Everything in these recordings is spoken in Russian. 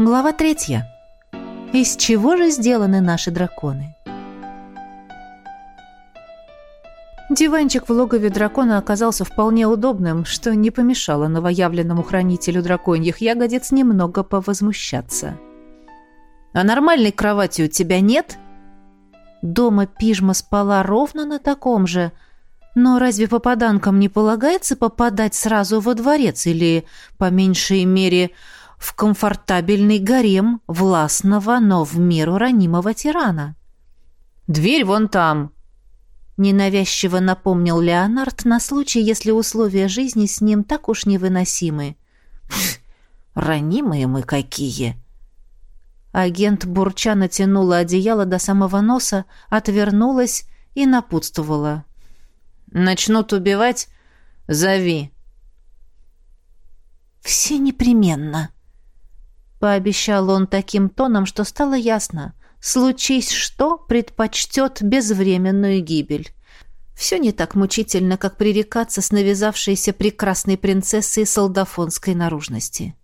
Глава третья. Из чего же сделаны наши драконы? Диванчик в логове дракона оказался вполне удобным, что не помешало новоявленному хранителю драконьих ягодиц немного повозмущаться. «А нормальной кровати у тебя нет?» Дома пижма спала ровно на таком же, но разве попаданкам не полагается попадать сразу во дворец или, по меньшей мере, в комфортабельный гарем властного, но в меру ранимого тирана. «Дверь вон там!» Ненавязчиво напомнил Леонард на случай, если условия жизни с ним так уж невыносимы. «Ранимые мы какие!» Агент бурча натянула одеяло до самого носа, отвернулась и напутствовала. «Начнут убивать? Зови!» «Все непременно!» Пообещал он таким тоном, что стало ясно. Случись что, предпочтет безвременную гибель. Все не так мучительно, как пререкаться с навязавшейся прекрасной принцессой солдафонской наружности.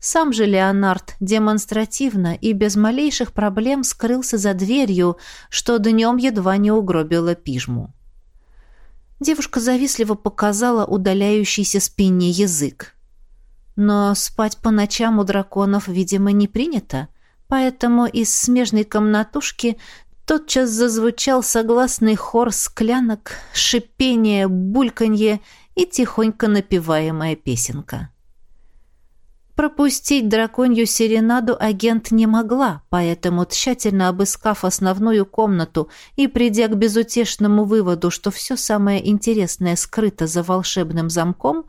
Сам же Леонард демонстративно и без малейших проблем скрылся за дверью, что днем едва не угробило пижму. Девушка завистливо показала удаляющийся спине язык. Но спать по ночам у драконов, видимо, не принято, поэтому из смежной комнатушки тотчас зазвучал согласный хор склянок, шипение, бульканье и тихонько напеваемая песенка. Пропустить драконью серенаду агент не могла, поэтому, тщательно обыскав основную комнату и придя к безутешному выводу, что все самое интересное скрыто за волшебным замком,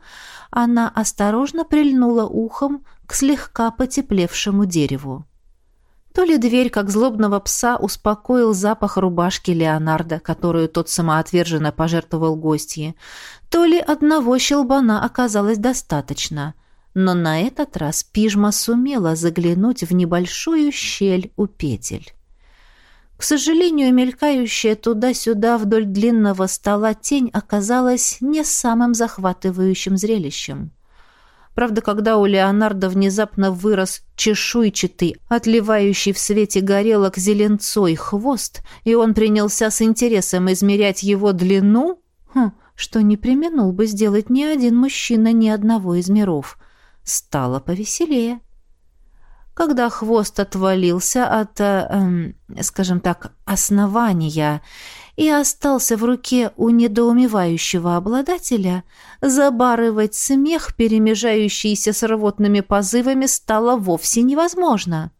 она осторожно прильнула ухом к слегка потеплевшему дереву. То ли дверь, как злобного пса, успокоил запах рубашки Леонардо, которую тот самоотверженно пожертвовал гостье, то ли одного щелбана оказалось достаточно. Но на этот раз пижма сумела заглянуть в небольшую щель у петель. К сожалению, мелькающая туда-сюда вдоль длинного стола тень оказалась не самым захватывающим зрелищем. Правда, когда у Леонардо внезапно вырос чешуйчатый, отливающий в свете горелок зеленцой хвост, и он принялся с интересом измерять его длину, хм, что не применул бы сделать ни один мужчина ни одного из миров, стало повеселее. Когда хвост отвалился от, э, э, скажем так, основания и остался в руке у недоумевающего обладателя, забарывать смех, перемежающийся с рвотными позывами, стало вовсе невозможно.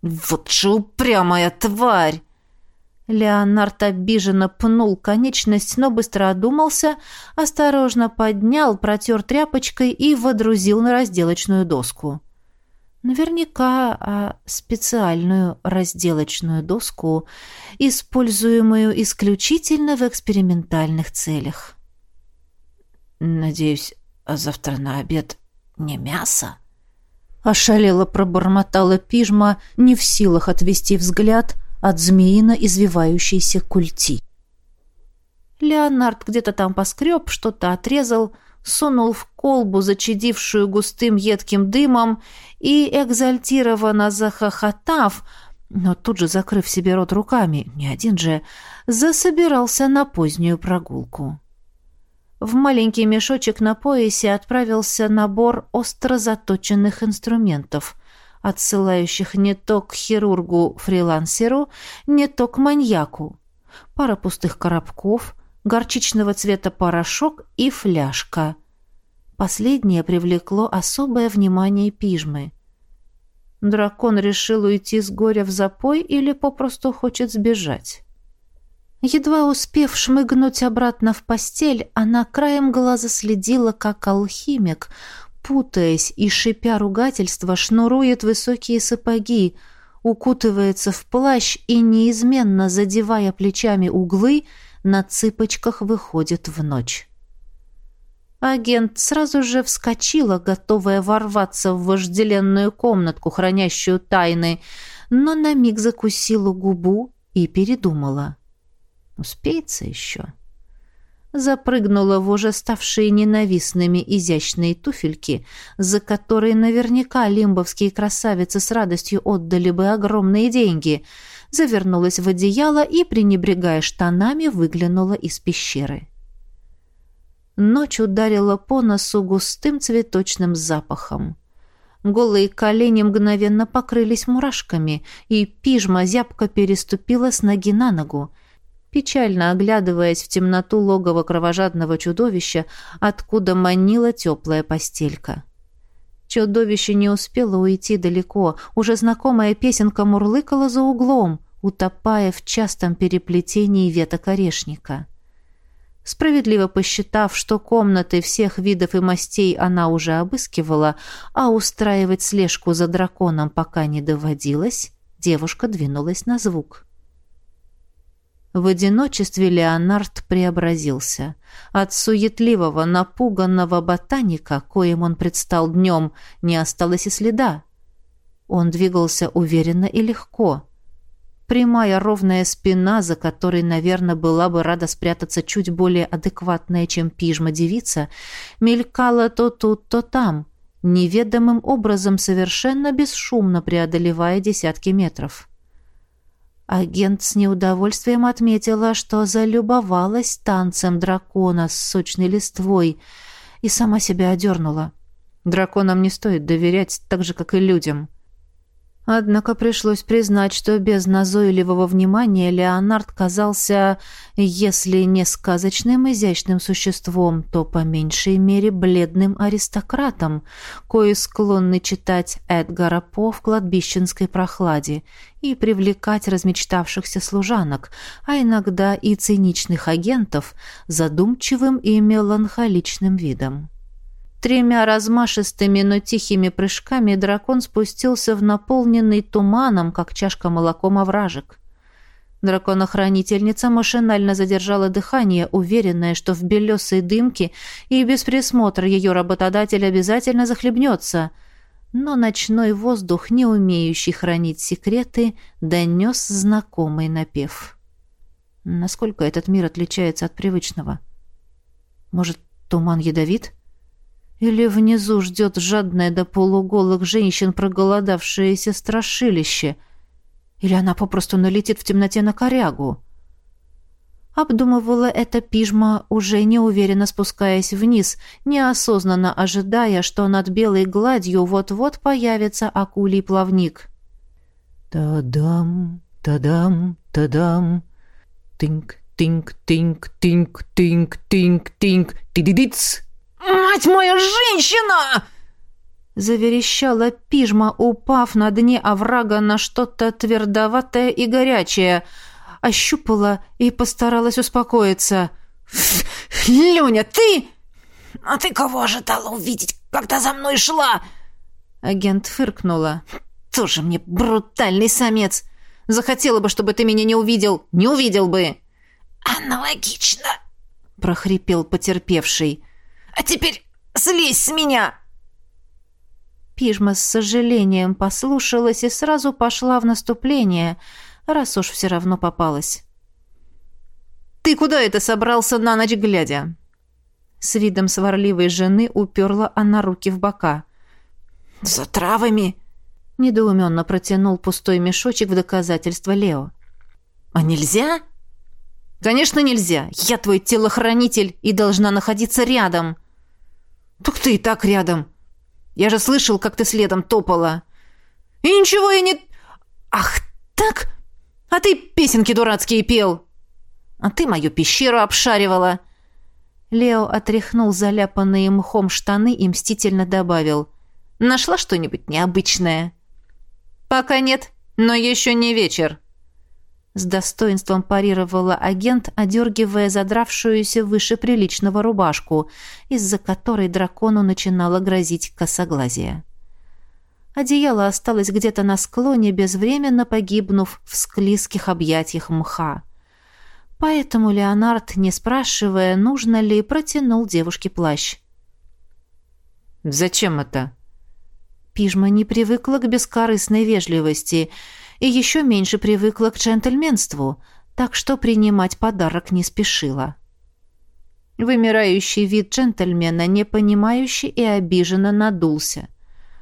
«Вот же упрямая тварь!» Леонард обиженно пнул конечность, но быстро одумался, осторожно поднял, протер тряпочкой и водрузил на разделочную доску. Наверняка а специальную разделочную доску, используемую исключительно в экспериментальных целях. «Надеюсь, завтра на обед не мясо?» Ошалело пробормотала пижма, не в силах отвести взгляд — от змеино извивающейся культи. Леонард где-то там поскреб, что-то отрезал, сунул в колбу, зачадившую густым едким дымом, и, экзальтированно захохотав, но тут же закрыв себе рот руками, не один же, засобирался на позднюю прогулку. В маленький мешочек на поясе отправился набор остро заточенных инструментов, отсылающих не то к хирургу-фрилансеру, не то к маньяку. Пара пустых коробков, горчичного цвета порошок и фляжка. Последнее привлекло особое внимание пижмы. Дракон решил уйти с горя в запой или попросту хочет сбежать. Едва успев шмыгнуть обратно в постель, она краем глаза следила, как алхимик путаясь и шипя ругательства, шнурует высокие сапоги, укутывается в плащ и, неизменно задевая плечами углы, на цыпочках выходит в ночь. Агент сразу же вскочила, готовая ворваться в вожделенную комнатку, хранящую тайны, но на миг закусила губу и передумала. Успеется еще. Запрыгнула в уже ставшие ненавистными изящные туфельки, за которые наверняка лимбовские красавицы с радостью отдали бы огромные деньги, завернулась в одеяло и, пренебрегая штанами, выглянула из пещеры. Ночь ударила по носу густым цветочным запахом. Голые колени мгновенно покрылись мурашками, и пижма зябко переступила с ноги на ногу, печально оглядываясь в темноту логова кровожадного чудовища, откуда манила теплая постелька. Чудовище не успело уйти далеко, уже знакомая песенка мурлыкала за углом, утопая в частом переплетении веток орешника. Справедливо посчитав, что комнаты всех видов и мастей она уже обыскивала, а устраивать слежку за драконом пока не доводилось, девушка двинулась на звук. В одиночестве Леонард преобразился. От суетливого, напуганного ботаника, коим он предстал днем, не осталось и следа. Он двигался уверенно и легко. Прямая ровная спина, за которой, наверное, была бы рада спрятаться чуть более адекватная, чем пижма девица, мелькала то тут, то там, неведомым образом совершенно бесшумно преодолевая десятки метров. Агент с неудовольствием отметила, что залюбовалась танцем дракона с сочной листвой и сама себя одернула. Драконам не стоит доверять так же, как и людям. Однако пришлось признать, что без назойливого внимания Леонард казался, если не сказочным изящным существом, то по меньшей мере бледным аристократом, кое склонны читать Эдгара По в кладбищенской прохладе и привлекать размечтавшихся служанок, а иногда и циничных агентов задумчивым и меланхоличным видом. Тремя размашистыми, но тихими прыжками дракон спустился в наполненный туманом, как чашка молоком овражек. Драконохранительница машинально задержала дыхание, уверенная, что в белесой дымке и без присмотра ее работодатель обязательно захлебнется. Но ночной воздух, не умеющий хранить секреты, донес знакомый напев. Насколько этот мир отличается от привычного? Может, туман ядовит? — или внизу ждет жадное до полуголых женщин проголодавшееся страшилище? Или она попросту налетит в темноте на корягу? Обдумывала эта пижма, уже неуверенно спускаясь вниз, неосознанно ожидая, что над белой гладью вот-вот появится акулий плавник. «Та-дам, та-дам, та-дам, тинк, тинк, тинк, тинк, тинк, тинк, тинк, ти-ди-диц!» «Мать моя женщина!» Заверещала пижма, упав на дне оврага на что-то твердоватое и горячее. Ощупала и постаралась успокоиться. «Люня, ты...» «А ты кого ожидала увидеть, когда за мной шла?» Агент фыркнула. «Тоже мне брутальный самец. Захотела бы, чтобы ты меня не увидел. Не увидел бы!» «Аналогично!» — прохрипел потерпевший. А теперь слезь с меня!» Пижма с сожалением послушалась и сразу пошла в наступление, раз уж все равно попалась. «Ты куда это собрался на ночь глядя?» С видом сварливой жены уперла она руки в бока. «За травами!» — недоуменно протянул пустой мешочек в доказательство Лео. «А нельзя?» «Конечно нельзя. Я твой телохранитель и должна находиться рядом». «Так ты и так рядом. Я же слышал, как ты следом топала». «И ничего я не...» «Ах, так? А ты песенки дурацкие пел!» «А ты мою пещеру обшаривала!» Лео отряхнул заляпанные мхом штаны и мстительно добавил. «Нашла что-нибудь необычное?» «Пока нет, но еще не вечер». С достоинством парировала агент, одергивая задравшуюся выше приличного рубашку, из-за которой дракону начинало грозить косоглазие. Одеяло осталось где-то на склоне, безвременно погибнув в склизких объятиях мха. Поэтому Леонард, не спрашивая, нужно ли, протянул девушке плащ. «Зачем это?» Пижма не привыкла к бескорыстной вежливости — и еще меньше привыкла к джентльменству, так что принимать подарок не спешила. Вымирающий вид джентльмена, непонимающий и обиженно надулся.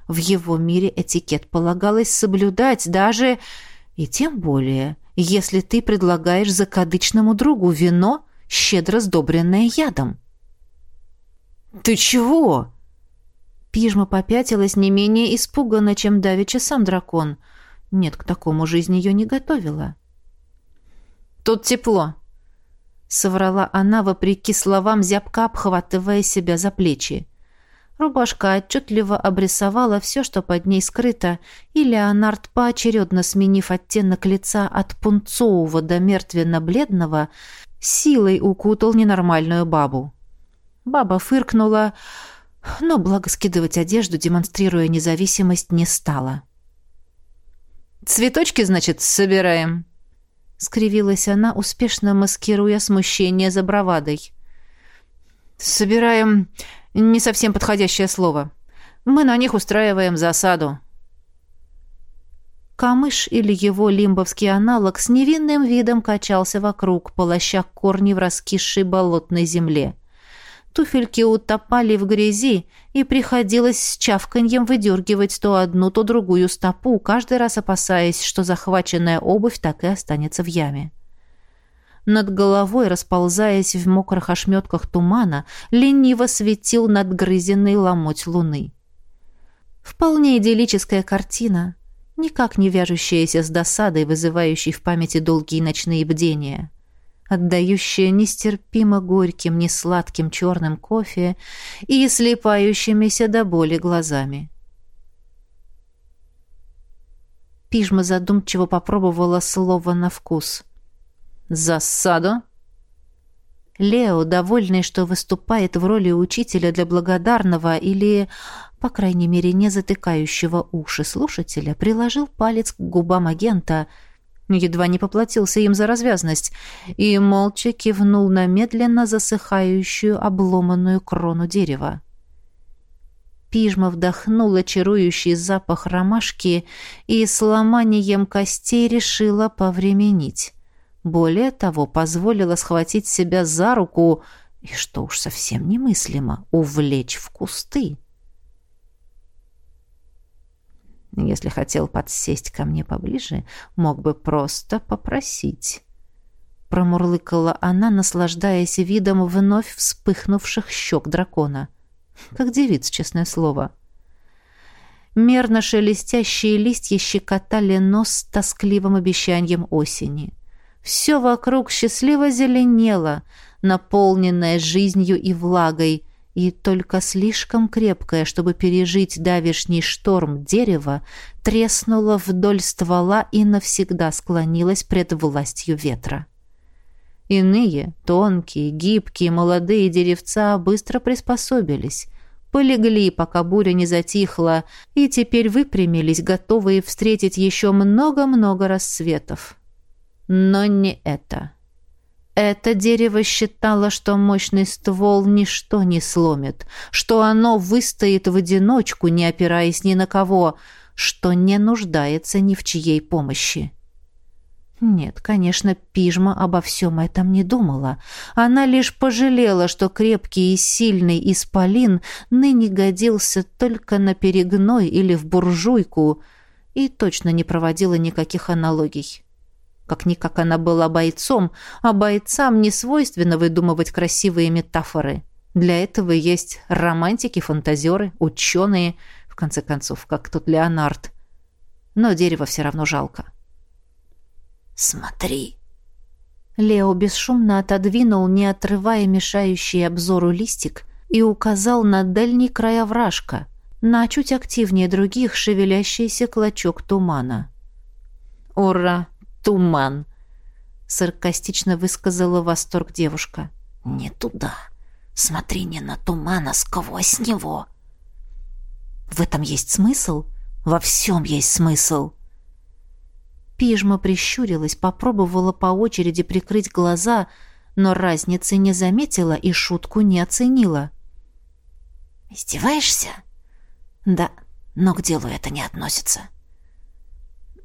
В его мире этикет полагалось соблюдать даже, и тем более, если ты предлагаешь закадычному другу вино, щедро сдобренное ядом. «Ты чего?» Пижма попятилась не менее испуганно, чем давеча сам дракон. Нет, к такому жизнь ее не готовила. «Тут тепло», — соврала она, вопреки словам, зябко обхватывая себя за плечи. Рубашка отчетливо обрисовала все, что под ней скрыто, и Леонард, поочередно сменив оттенок лица от пунцового до мертвенно-бледного, силой укутал ненормальную бабу. Баба фыркнула, но благо скидывать одежду, демонстрируя независимость, не стала. «Цветочки, значит, собираем?» — скривилась она, успешно маскируя смущение за бравадой. «Собираем не совсем подходящее слово. Мы на них устраиваем засаду. Камыш или его лимбовский аналог с невинным видом качался вокруг, полоща корни в раскисшей болотной земле. Туфельки утопали в грязи, и приходилось с чавканьем выдергивать то одну, то другую стопу, каждый раз опасаясь, что захваченная обувь так и останется в яме. Над головой, расползаясь в мокрых ошметках тумана, лениво светил надгрызенный ломоть луны. Вполне идиллическая картина, никак не вяжущаяся с досадой, вызывающей в памяти долгие ночные бдения, отдающая нестерпимо горьким, несладким черным кофе и слепающимися до боли глазами. Пижма задумчиво попробовала слово на вкус. «Засаду?» Лео, довольный, что выступает в роли учителя для благодарного или, по крайней мере, не затыкающего уши слушателя, приложил палец к губам агента, едва не поплатился им за развязность, и молча кивнул на медленно засыхающую обломанную крону дерева. Пижма вдохнула чарующий запах ромашки и с ломанием костей решила повременить. Более того, позволила схватить себя за руку и, что уж совсем немыслимо, увлечь в кусты. Если хотел подсесть ко мне поближе, мог бы просто попросить. Промурлыкала она, наслаждаясь видом вновь вспыхнувших щек дракона. Как девиц, честное слово. Мерно шелестящие листья щекотали нос с тоскливым обещанием осени. Все вокруг счастливо зеленело, наполненное жизнью и влагой, и только слишком крепкое, чтобы пережить давишний шторм дерева, треснуло вдоль ствола и навсегда склонилось пред властью ветра. Иные, тонкие, гибкие, молодые деревца быстро приспособились, полегли, пока буря не затихла, и теперь выпрямились, готовые встретить еще много-много рассветов. Но не это. Это дерево считало, что мощный ствол ничто не сломит, что оно выстоит в одиночку, не опираясь ни на кого, что не нуждается ни в чьей помощи. Нет, конечно, Пижма обо всем этом не думала. Она лишь пожалела, что крепкий и сильный исполин ныне годился только на перегной или в буржуйку, и точно не проводила никаких аналогий. Как-никак она была бойцом, а бойцам не свойственно выдумывать красивые метафоры. Для этого есть романтики, фантазеры, ученые, в конце концов, как тот Леонард. Но дерево все равно жалко. «Смотри!» Лео бесшумно отодвинул, не отрывая мешающий обзору листик, и указал на дальний край овражка, на чуть активнее других шевелящийся клочок тумана. «Ура! Туман!» Саркастично высказала восторг девушка. «Не туда. Смотри не на туман, а сквозь него». «В этом есть смысл? Во всем есть смысл!» Пижма прищурилась, попробовала по очереди прикрыть глаза, но разницы не заметила и шутку не оценила. «Издеваешься?» «Да, но к делу это не относится».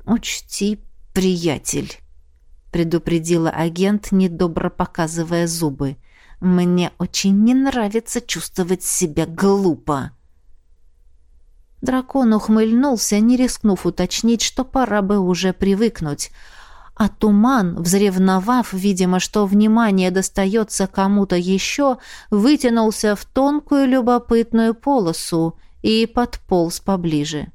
«Учти, приятель», — предупредила агент, недобро показывая зубы. Мне очень не нравится чувствовать себя глупо. Дракон ухмыльнулся, не рискнув уточнить, что пора бы уже привыкнуть. А туман, взревновав, видимо, что внимание достается кому-то еще, вытянулся в тонкую любопытную полосу и подполз поближе.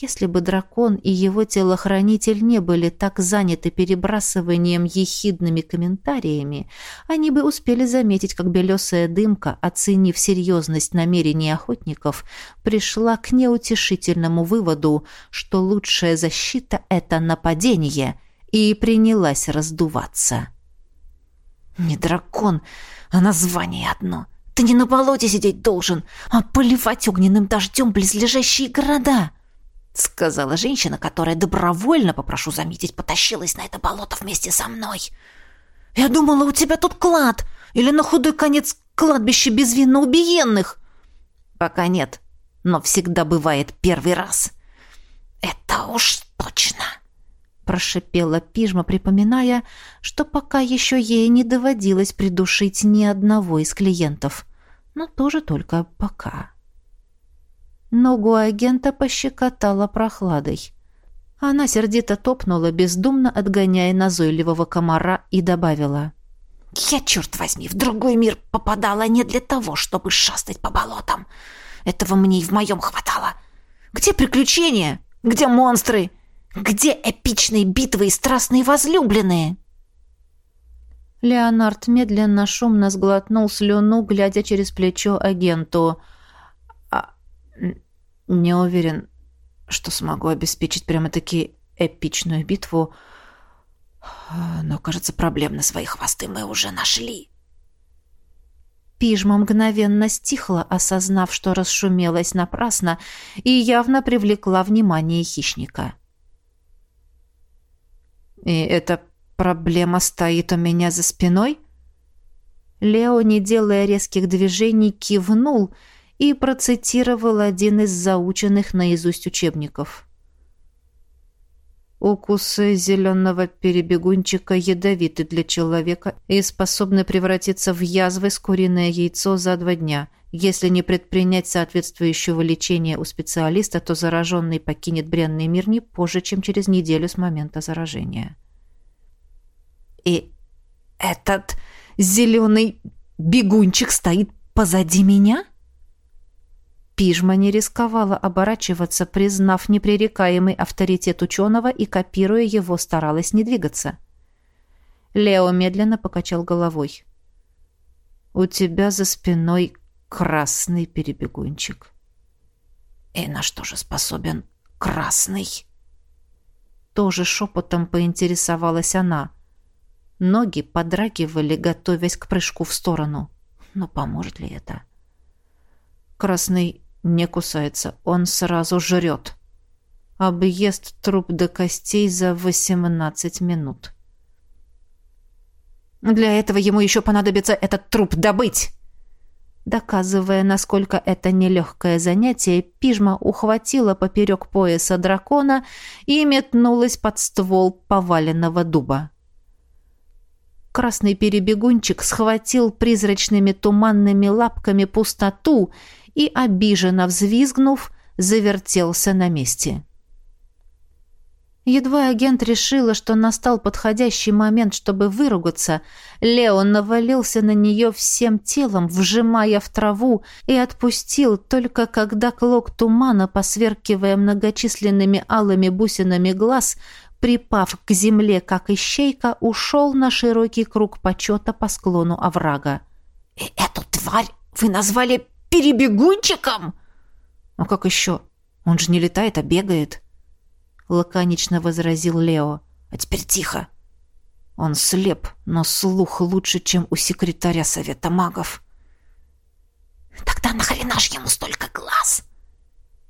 Если бы дракон и его телохранитель не были так заняты перебрасыванием ехидными комментариями, они бы успели заметить, как белесая дымка, оценив серьезность намерений охотников, пришла к неутешительному выводу, что лучшая защита — это нападение, и принялась раздуваться. «Не дракон, а название одно. Ты не на болоте сидеть должен, а поливать огненным дождем близлежащие города!» — сказала женщина, которая добровольно, попрошу заметить, потащилась на это болото вместе со мной. «Я думала, у тебя тут клад, или на худой конец кладбище безвинно убиенных». «Пока нет, но всегда бывает первый раз». «Это уж точно», — прошипела пижма, припоминая, что пока еще ей не доводилось придушить ни одного из клиентов. Но тоже только пока. Ногу агента пощекотала прохладой. Она сердито топнула, бездумно отгоняя назойливого комара, и добавила. «Я, черт возьми, в другой мир попадала не для того, чтобы шастать по болотам. Этого мне и в моем хватало. Где приключения? Где монстры? Где эпичные битвы и страстные возлюбленные?» Леонард медленно, шумно сглотнул слюну, глядя через плечо агенту – не уверен, что смогу обеспечить прямо-таки эпичную битву, но, кажется, проблем на свои хвосты мы уже нашли. Пижма мгновенно стихла, осознав, что расшумелась напрасно и явно привлекла внимание хищника. «И эта проблема стоит у меня за спиной?» Лео, не делая резких движений, кивнул — и процитировал один из заученных наизусть учебников. Укусы зеленого перебегунчика ядовиты для человека и способны превратиться в язвы с куриное яйцо за два дня. Если не предпринять соответствующего лечения у специалиста, то зараженный покинет бренный мир не позже, чем через неделю с момента заражения. «И этот зеленый бегунчик стоит позади меня?» Пижма не рисковала оборачиваться, признав непререкаемый авторитет ученого и, копируя его, старалась не двигаться. Лео медленно покачал головой. «У тебя за спиной красный перебегунчик». «И на что же способен красный?» Тоже шепотом поинтересовалась она. Ноги подрагивали, готовясь к прыжку в сторону. Но поможет ли это? Красный не кусается, он сразу жрет. Объест труп до костей за 18 минут. Для этого ему еще понадобится этот труп добыть. Доказывая, насколько это нелегкое занятие, пижма ухватила поперек пояса дракона и метнулась под ствол поваленного дуба. Красный перебегунчик схватил призрачными туманными лапками пустоту и, обиженно взвизгнув, завертелся на месте. Едва агент решила, что настал подходящий момент, чтобы выругаться, Леон навалился на нее всем телом, вжимая в траву, и отпустил только когда клок тумана, посверкивая многочисленными алыми бусинами глаз, припав к земле, как ищейка, ушел на широкий круг почета по склону оврага. «И эту тварь вы назвали перебегунчиком?» «А как еще? Он же не летает, а бегает», — лаконично возразил Лео. «А теперь тихо. Он слеп, но слух лучше, чем у секретаря Совета магов». «Тогда нахрена ж ему столько глаз?»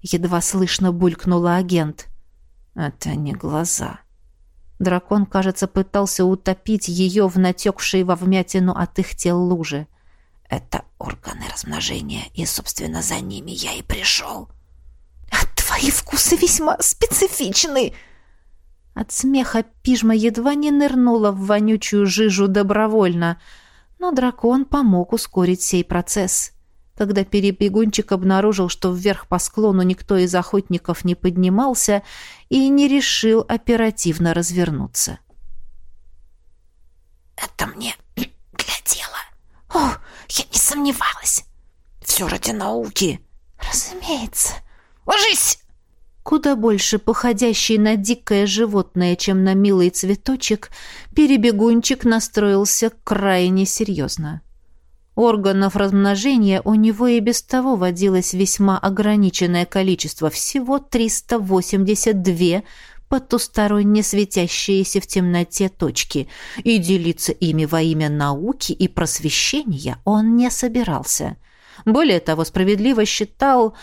Едва слышно булькнула агент. «Это не глаза». Дракон, кажется, пытался утопить ее в натекшей во вмятину от их тел лужи. Это органы размножения, и, собственно, за ними я и пришел. А твои вкусы весьма специфичны. От смеха пижма едва не нырнула в вонючую жижу добровольно, Но дракон помог ускорить сей процесс. Когда перебегунчик обнаружил, что вверх по склону никто из охотников не поднимался и не решил оперативно развернуться. «Это мне для дела. О, я не сомневалась. Все ради науки. Разумеется. Ложись!» Куда больше походящий на дикое животное, чем на милый цветочек, перебегунчик настроился крайне серьезно. Органов размножения у него и без того водилось весьма ограниченное количество, всего 382 потусторонне светящиеся в темноте точки, и делиться ими во имя науки и просвещения он не собирался. Более того, справедливо считал,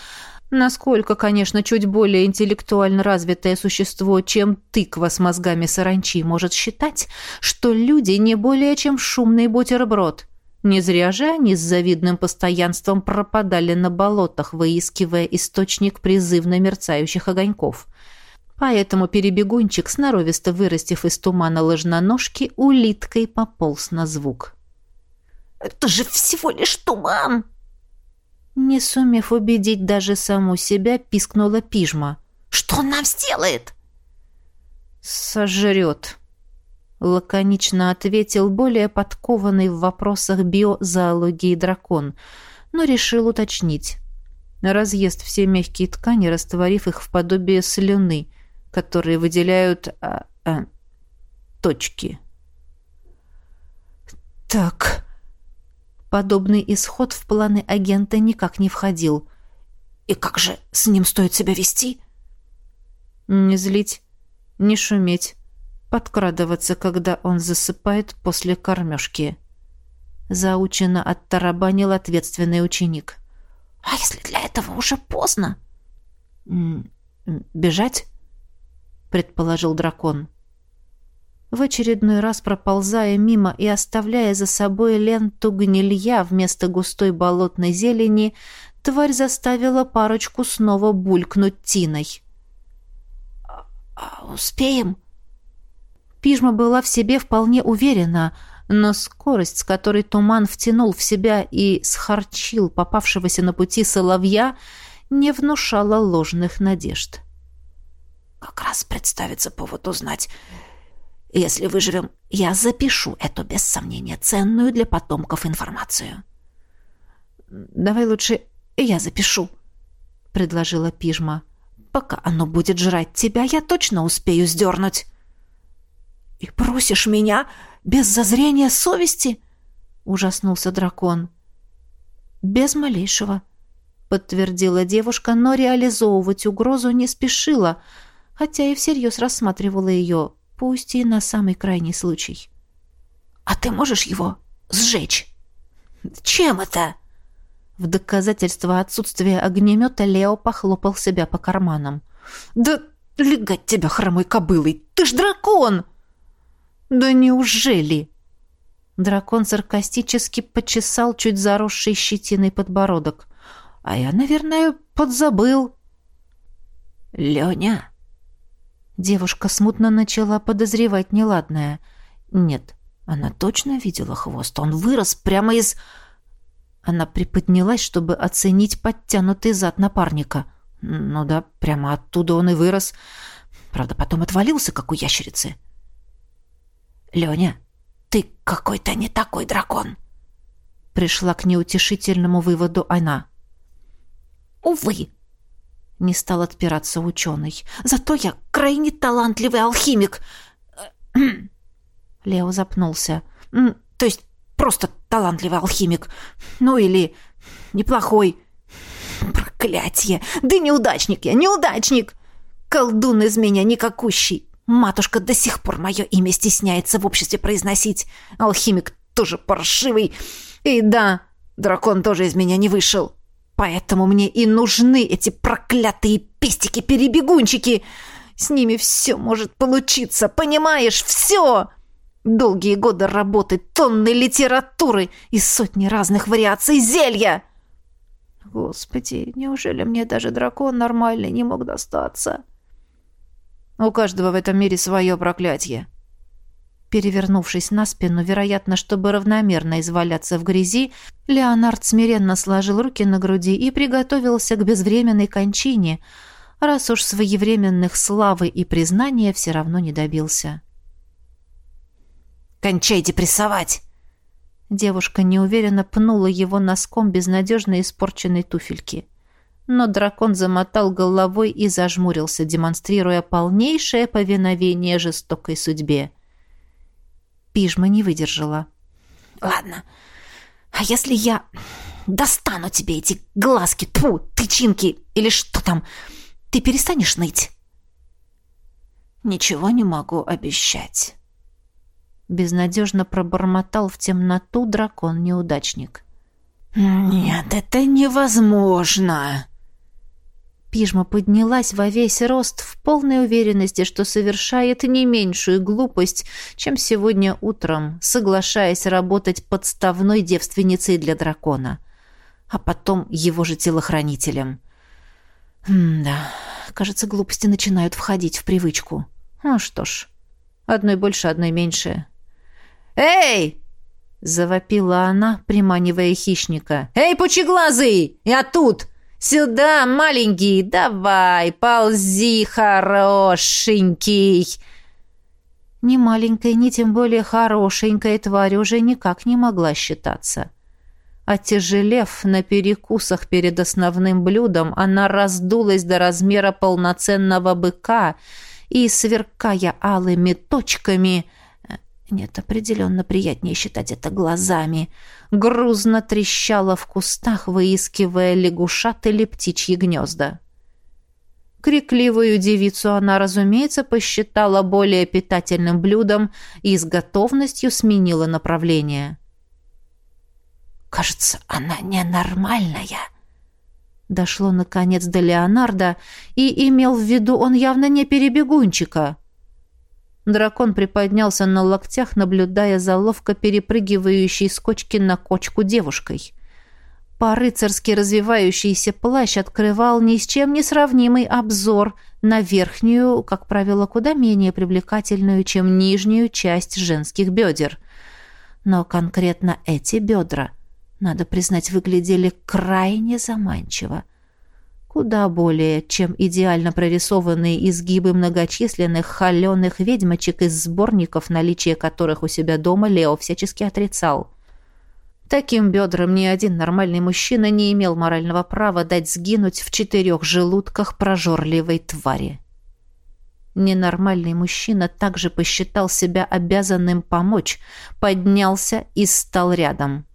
насколько, конечно, чуть более интеллектуально развитое существо, чем тыква с мозгами саранчи, может считать, что люди не более чем шумный бутерброд – не зря же они с завидным постоянством пропадали на болотах, выискивая источник призывно мерцающих огоньков. Поэтому перебегунчик, сноровисто вырастив из тумана ложноножки, улиткой пополз на звук. «Это же всего лишь туман!» Не сумев убедить даже саму себя, пискнула пижма. «Что он нам сделает?» «Сожрет», — лаконично ответил более подкованный в вопросах биозоологии дракон, но решил уточнить. Разъест все мягкие ткани, растворив их в подобие слюны, которые выделяют а, а, точки. «Так...» Подобный исход в планы агента никак не входил. «И как же с ним стоит себя вести?» «Не злить, не шуметь, подкрадываться, когда он засыпает после кормежки. Заучено оттарабанил ответственный ученик. «А если для этого уже поздно?» «Бежать?» — предположил дракон. В очередной раз проползая мимо и оставляя за собой ленту гнилья вместо густой болотной зелени, тварь заставила парочку снова булькнуть тиной. «А «Успеем?» Пижма была в себе вполне уверена, но скорость, с которой туман втянул в себя и схарчил попавшегося на пути соловья, не внушала ложных надежд. «Как раз представится повод узнать. Если выживем, я запишу эту, без сомнения, ценную для потомков информацию». «Давай лучше я запишу», — предложила Пижма. «Пока оно будет жрать тебя, я точно успею сдернуть». «И просишь меня без зазрения совести?» — ужаснулся дракон. «Без малейшего», — подтвердила девушка, но реализовывать угрозу не спешила, хотя и всерьез рассматривала ее, пусть и на самый крайний случай. «А ты можешь его сжечь?» «Чем это?» В доказательство отсутствия огнемета Лео похлопал себя по карманам. «Да легать тебя хромой кобылой! Ты ж дракон!» «Да неужели?» Дракон саркастически почесал чуть заросший щетиной подбородок. «А я, наверное, подзабыл». «Леня!» Девушка смутно начала подозревать неладное. Нет, она точно видела хвост. Он вырос прямо из... Она приподнялась, чтобы оценить подтянутый зад напарника. Ну да, прямо оттуда он и вырос. Правда, потом отвалился, как у ящерицы. — «Леня, ты какой-то не такой дракон!» Пришла к неутешительному выводу она. «Увы!» Не стал отпираться ученый. «Зато я крайне талантливый алхимик!» Лео запнулся. «То есть просто талантливый алхимик. Ну или неплохой. Проклятье! Да неудачник я, неудачник! Колдун из меня никакущий. Матушка до сих пор мое имя стесняется в обществе произносить. Алхимик тоже паршивый. И да, дракон тоже из меня не вышел. Поэтому мне и нужны эти проклятые пестики-перебегунчики. С ними все может получиться, понимаешь? Все! Долгие годы работы, тонны литературы и сотни разных вариаций зелья. Господи, неужели мне даже дракон нормальный не мог достаться?» У каждого в этом мире свое проклятие. Перевернувшись на спину, вероятно, чтобы равномерно изваляться в грязи, Леонард смиренно сложил руки на груди и приготовился к безвременной кончине, раз уж своевременных славы и признания все равно не добился. «Кончайте прессовать!» Девушка неуверенно пнула его носком безнадежно испорченной туфельки. Но дракон замотал головой и зажмурился, демонстрируя полнейшее повиновение жестокой судьбе. Пижма не выдержала. «Ладно, а если я достану тебе эти глазки, тьфу, тычинки или что там, ты перестанешь ныть?» «Ничего не могу обещать». Безнадежно пробормотал в темноту дракон-неудачник. «Нет, это невозможно!» Пижма поднялась во весь рост в полной уверенности, что совершает не меньшую глупость, чем сегодня утром, соглашаясь работать подставной девственницей для дракона, а потом его же телохранителем. М да, кажется, глупости начинают входить в привычку. Ну что ж, одной больше, одной меньше. «Эй!» — завопила она, приманивая хищника. «Эй, пучеглазый! Я тут!» Сюда, маленький, давай, ползи, хорошенький!» Ни маленькая, ни тем более хорошенькая тварь уже никак не могла считаться. Отяжелев на перекусах перед основным блюдом, она раздулась до размера полноценного быка и, сверкая алыми точками, нет, определенно приятнее считать это глазами. Грузно трещала в кустах, выискивая лягушат или птичьи гнезда. Крикливую девицу она, разумеется, посчитала более питательным блюдом и с готовностью сменила направление. «Кажется, она ненормальная», Дошло, наконец, до Леонардо, и имел в виду он явно не перебегунчика. Дракон приподнялся на локтях, наблюдая за ловко перепрыгивающей с кочки на кочку девушкой. По-рыцарски развивающийся плащ открывал ни с чем не сравнимый обзор на верхнюю, как правило, куда менее привлекательную, чем нижнюю часть женских бедер. Но конкретно эти бедра, надо признать, выглядели крайне заманчиво куда более, чем идеально прорисованные изгибы многочисленных холеных ведьмочек из сборников, наличие которых у себя дома Лео всячески отрицал. Таким бедрам ни один нормальный мужчина не имел морального права дать сгинуть в четырех желудках прожорливой твари. Ненормальный мужчина также посчитал себя обязанным помочь, поднялся и стал рядом.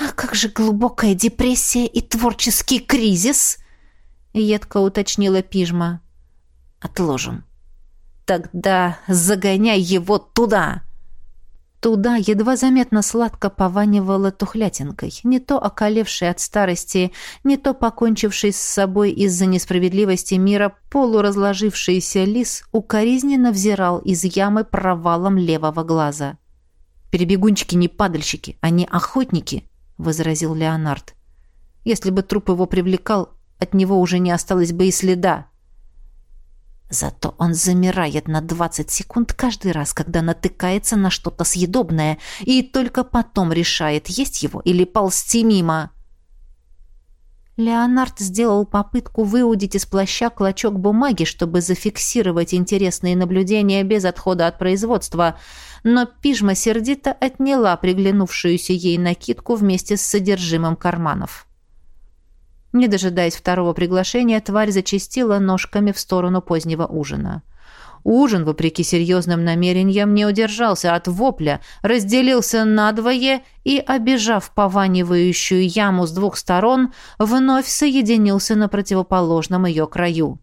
«А как же глубокая депрессия и творческий кризис?» — едко уточнила Пижма. «Отложим. Тогда загоняй его туда!» Туда едва заметно сладко пованивала тухлятинкой, не то околевший от старости, не то покончивший с собой из-за несправедливости мира полуразложившийся лис укоризненно взирал из ямы провалом левого глаза. «Перебегунчики не падальщики, они охотники», — возразил Леонард. «Если бы труп его привлекал, от него уже не осталось бы и следа». Зато он замирает на 20 секунд каждый раз, когда натыкается на что-то съедобное, и только потом решает, есть его или ползти мимо. Леонард сделал попытку выудить из плаща клочок бумаги, чтобы зафиксировать интересные наблюдения без отхода от производства, но пижма сердито отняла приглянувшуюся ей накидку вместе с содержимым карманов. Не дожидаясь второго приглашения, тварь зачастила ножками в сторону позднего ужина. Ужин, вопреки серьезным намерениям, не удержался от вопля, разделился надвое и, обижав пованивающую яму с двух сторон, вновь соединился на противоположном ее краю.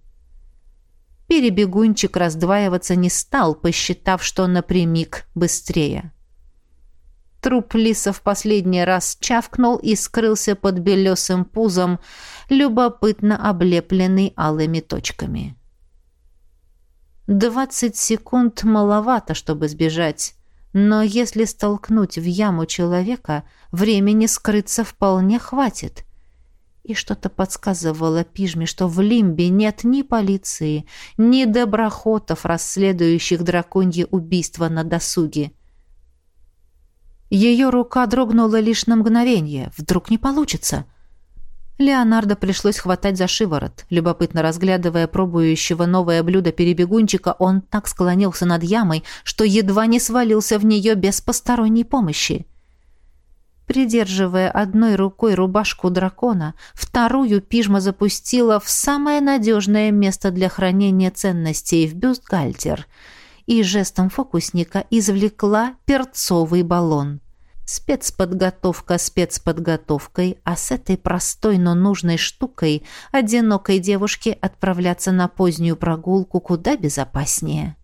Перебегунчик раздваиваться не стал, посчитав, что напрямик быстрее. Труп лиса в последний раз чавкнул и скрылся под белесым пузом, любопытно облепленный алыми точками. Двадцать секунд маловато, чтобы сбежать, но если столкнуть в яму человека, времени скрыться вполне хватит. И что-то подсказывало Пижме, что в Лимбе нет ни полиции, ни доброхотов, расследующих драконье убийство на досуге. Ее рука дрогнула лишь на мгновение. Вдруг не получится. Леонардо пришлось хватать за шиворот. Любопытно разглядывая пробующего новое блюдо перебегунчика, он так склонился над ямой, что едва не свалился в нее без посторонней помощи. Придерживая одной рукой рубашку дракона, вторую пижма запустила в самое надежное место для хранения ценностей в бюстгальтер и жестом фокусника извлекла перцовый баллон. Спецподготовка спецподготовкой, а с этой простой, но нужной штукой одинокой девушке отправляться на позднюю прогулку куда безопаснее.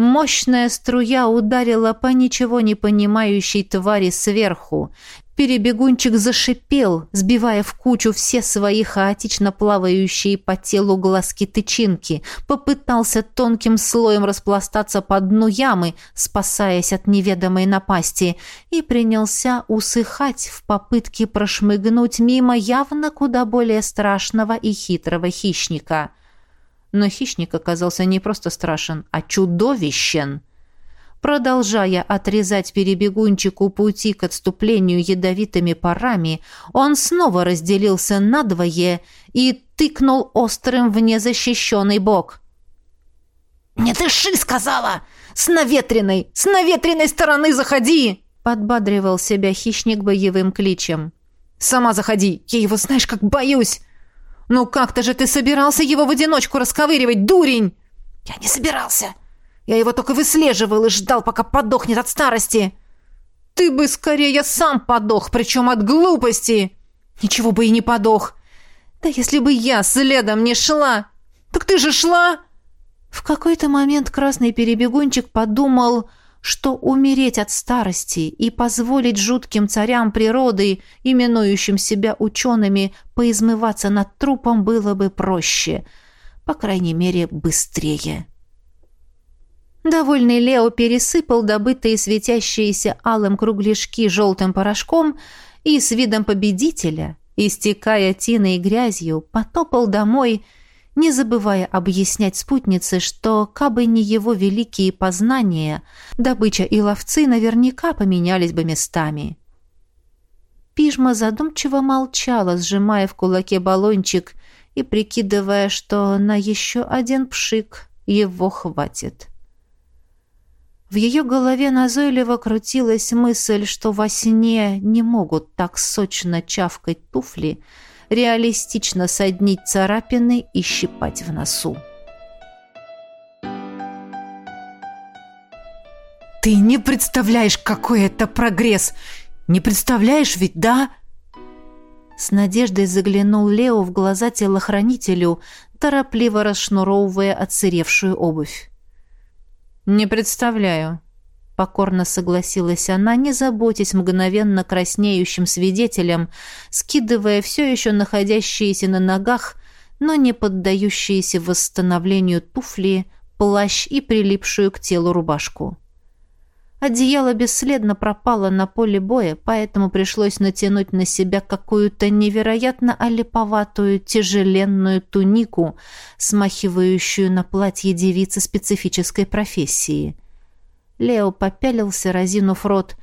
Мощная струя ударила по ничего не понимающей твари сверху. Перебегунчик зашипел, сбивая в кучу все свои хаотично плавающие по телу глазки-тычинки, попытался тонким слоем распластаться по дну ямы, спасаясь от неведомой напасти, и принялся усыхать в попытке прошмыгнуть мимо явно куда более страшного и хитрого хищника — но хищник оказался не просто страшен, а чудовищен. Продолжая отрезать перебегунчику пути к отступлению ядовитыми парами, он снова разделился надвое и тыкнул острым в незащищенный бок. «Не дыши!» — сказала! «С наветренной! С наветренной стороны заходи!» — подбадривал себя хищник боевым кличем. «Сама заходи! Я его знаешь, как боюсь!» «Ну как-то же ты собирался его в одиночку расковыривать, дурень!» «Я не собирался. Я его только выслеживал и ждал, пока подохнет от старости». «Ты бы скорее сам подох, причем от глупости!» «Ничего бы и не подох!» «Да если бы я следом не шла!» «Так ты же шла!» В какой-то момент красный перебегунчик подумал что умереть от старости и позволить жутким царям природы, именующим себя учеными, поизмываться над трупом было бы проще, по крайней мере, быстрее. Довольный Лео пересыпал добытые светящиеся алым кругляшки желтым порошком и с видом победителя, истекая тиной и грязью, потопал домой – не забывая объяснять спутнице, что, кабы не его великие познания, добыча и ловцы наверняка поменялись бы местами. Пижма задумчиво молчала, сжимая в кулаке баллончик и прикидывая, что на еще один пшик его хватит. В ее голове назойливо крутилась мысль, что во сне не могут так сочно чавкать туфли, реалистично соднить царапины и щипать в носу. «Ты не представляешь, какой это прогресс! Не представляешь ведь, да?» С надеждой заглянул Лео в глаза телохранителю, торопливо расшнуровывая отсыревшую обувь. «Не представляю», Покорно согласилась она, не заботясь мгновенно краснеющим свидетелем, скидывая все еще находящиеся на ногах, но не поддающиеся восстановлению туфли, плащ и прилипшую к телу рубашку. Одеяло бесследно пропало на поле боя, поэтому пришлось натянуть на себя какую-то невероятно олиповатую тяжеленную тунику, смахивающую на платье девицы специфической профессии — Лео попялился, разинув рот,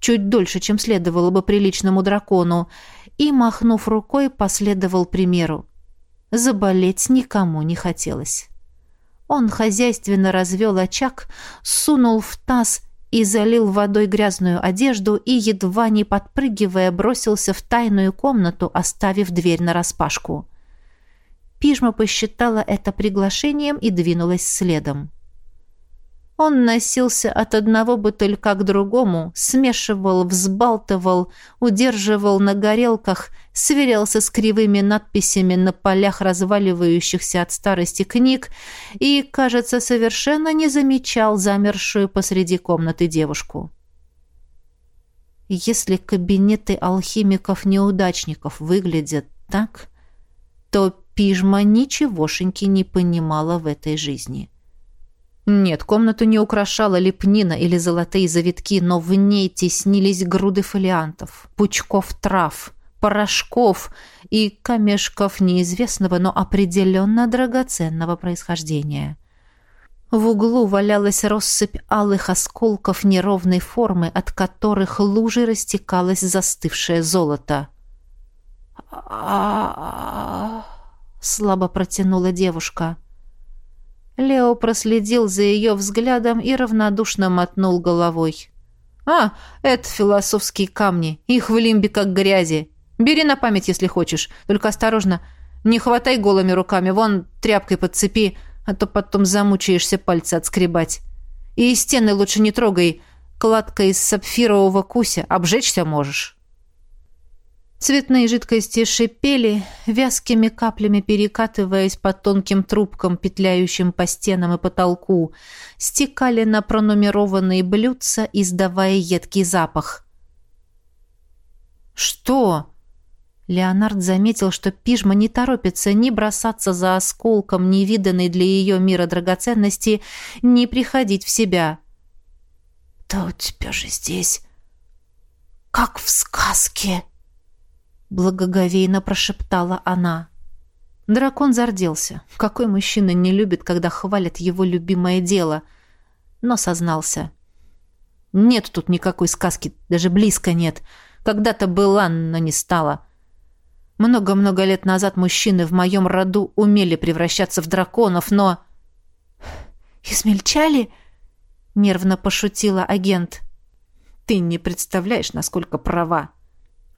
чуть дольше, чем следовало бы приличному дракону, и, махнув рукой, последовал примеру. Заболеть никому не хотелось. Он хозяйственно развел очаг, сунул в таз и залил водой грязную одежду и, едва не подпрыгивая, бросился в тайную комнату, оставив дверь нараспашку. Пижма посчитала это приглашением и двинулась следом. Он носился от одного бутылька к другому, смешивал, взбалтывал, удерживал на горелках, сверялся с кривыми надписями на полях разваливающихся от старости книг и, кажется, совершенно не замечал замершую посреди комнаты девушку. Если кабинеты алхимиков-неудачников выглядят так, то Пижма ничегошеньки не понимала в этой жизни. Нет, комнату не украшала лепнина или золотые завитки, но в ней теснились груды фолиантов, пучков трав, порошков и камешков неизвестного, но определенно драгоценного происхождения. В углу валялась россыпь алых осколков неровной формы, от которых лужей растекалось застывшее золото. а слабо протянула девушка. Лео проследил за ее взглядом и равнодушно мотнул головой. «А, это философские камни. Их в лимбе как грязи. Бери на память, если хочешь. Только осторожно. Не хватай голыми руками. Вон тряпкой подцепи, а то потом замучаешься пальцы отскребать. И стены лучше не трогай. Кладка из сапфирового куся. Обжечься можешь». Цветные жидкости шипели, вязкими каплями перекатываясь по тонким трубкам, петляющим по стенам и потолку, стекали на пронумерованные блюдца, издавая едкий запах. «Что?» Леонард заметил, что пижма не торопится ни бросаться за осколком невиданной для ее мира драгоценности, ни приходить в себя. «Да у тебя же здесь... как в сказке!» Благоговейно прошептала она. Дракон зарделся. Какой мужчина не любит, когда хвалят его любимое дело? Но сознался. Нет тут никакой сказки, даже близко нет. Когда-то была, но не стала. Много-много лет назад мужчины в моем роду умели превращаться в драконов, но... «Измельчали?» — нервно пошутила агент. «Ты не представляешь, насколько права»,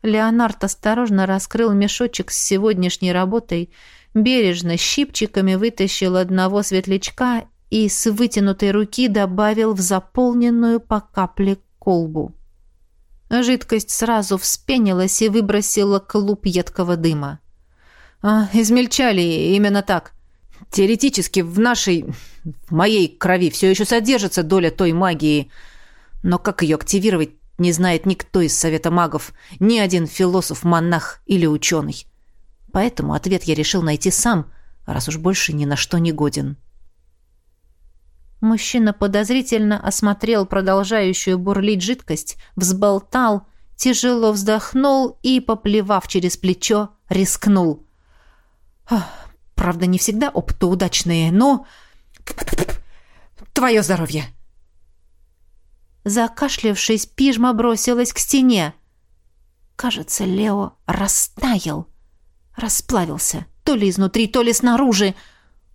Леонард осторожно раскрыл мешочек с сегодняшней работой, бережно щипчиками вытащил одного светлячка и с вытянутой руки добавил в заполненную по капле колбу. Жидкость сразу вспенилась и выбросила клуб едкого дыма. А, измельчали именно так. Теоретически в нашей, в моей крови все еще содержится доля той магии. Но как ее активировать, не знает никто из Совета магов, ни один философ, монах или ученый. Поэтому ответ я решил найти сам, раз уж больше ни на что не годен. Мужчина подозрительно осмотрел продолжающую бурлить жидкость, взболтал, тяжело вздохнул и, поплевав через плечо, рискнул. Правда, не всегда опыты удачные, но... Твое здоровье! Закашлявшись, пижма бросилась к стене. Кажется, Лео растаял, расплавился, то ли изнутри, то ли снаружи.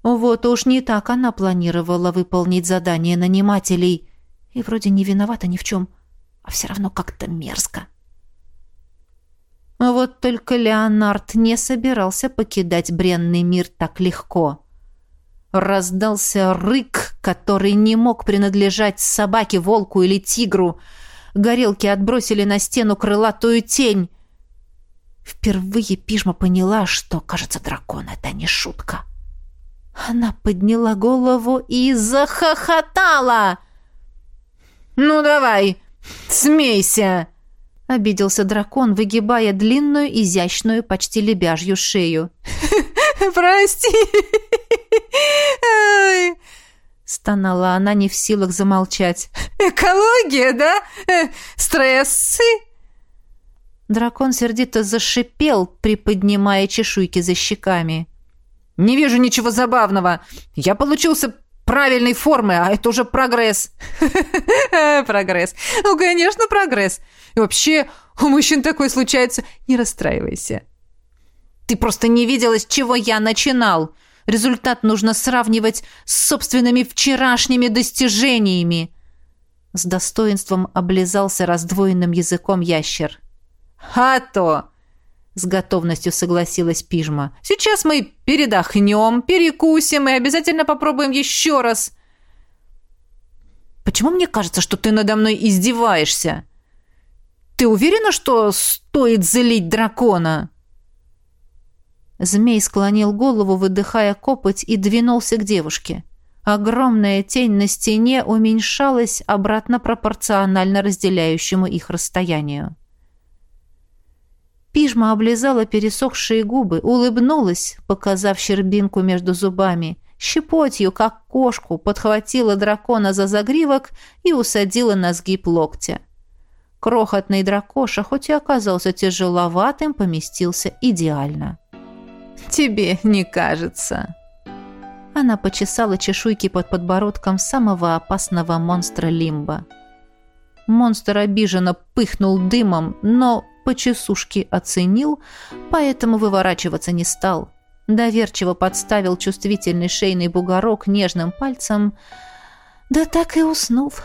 Вот уж не так она планировала выполнить задание нанимателей. И вроде не виновата ни в чем, а все равно как-то мерзко. Вот только Леонард не собирался покидать бренный мир так легко. Раздался рык, который не мог принадлежать собаке, волку или тигру. Горелки отбросили на стену крылатую тень. Впервые Пижма поняла, что, кажется, дракон — это не шутка. Она подняла голову и захохотала. «Ну давай, смейся!» — обиделся дракон, выгибая длинную, изящную, почти лебяжью шею. «Прости!» Стонала она, не в силах замолчать. «Экология, да? Э, стрессы?» Дракон сердито зашипел, приподнимая чешуйки за щеками. «Не вижу ничего забавного. Я получился правильной формы, а это уже прогресс». «Прогресс. Ну, конечно, прогресс. И вообще, у мужчин такое случается. Не расстраивайся». «Ты просто не видела, с чего я начинал. Результат нужно сравнивать с собственными вчерашними достижениями. С достоинством облизался раздвоенным языком ящер. «А то!» — с готовностью согласилась Пижма. «Сейчас мы передохнем, перекусим и обязательно попробуем еще раз». «Почему мне кажется, что ты надо мной издеваешься? Ты уверена, что стоит злить дракона?» Змей склонил голову, выдыхая копоть, и двинулся к девушке. Огромная тень на стене уменьшалась обратно пропорционально разделяющему их расстоянию. Пижма облизала пересохшие губы, улыбнулась, показав щербинку между зубами, щепотью, как кошку, подхватила дракона за загривок и усадила на сгиб локтя. Крохотный дракоша, хоть и оказался тяжеловатым, поместился идеально. «Тебе не кажется?» Она почесала чешуйки под подбородком самого опасного монстра Лимба. Монстр обиженно пыхнул дымом, но по чесушке оценил, поэтому выворачиваться не стал. Доверчиво подставил чувствительный шейный бугорок нежным пальцем, да так и уснув,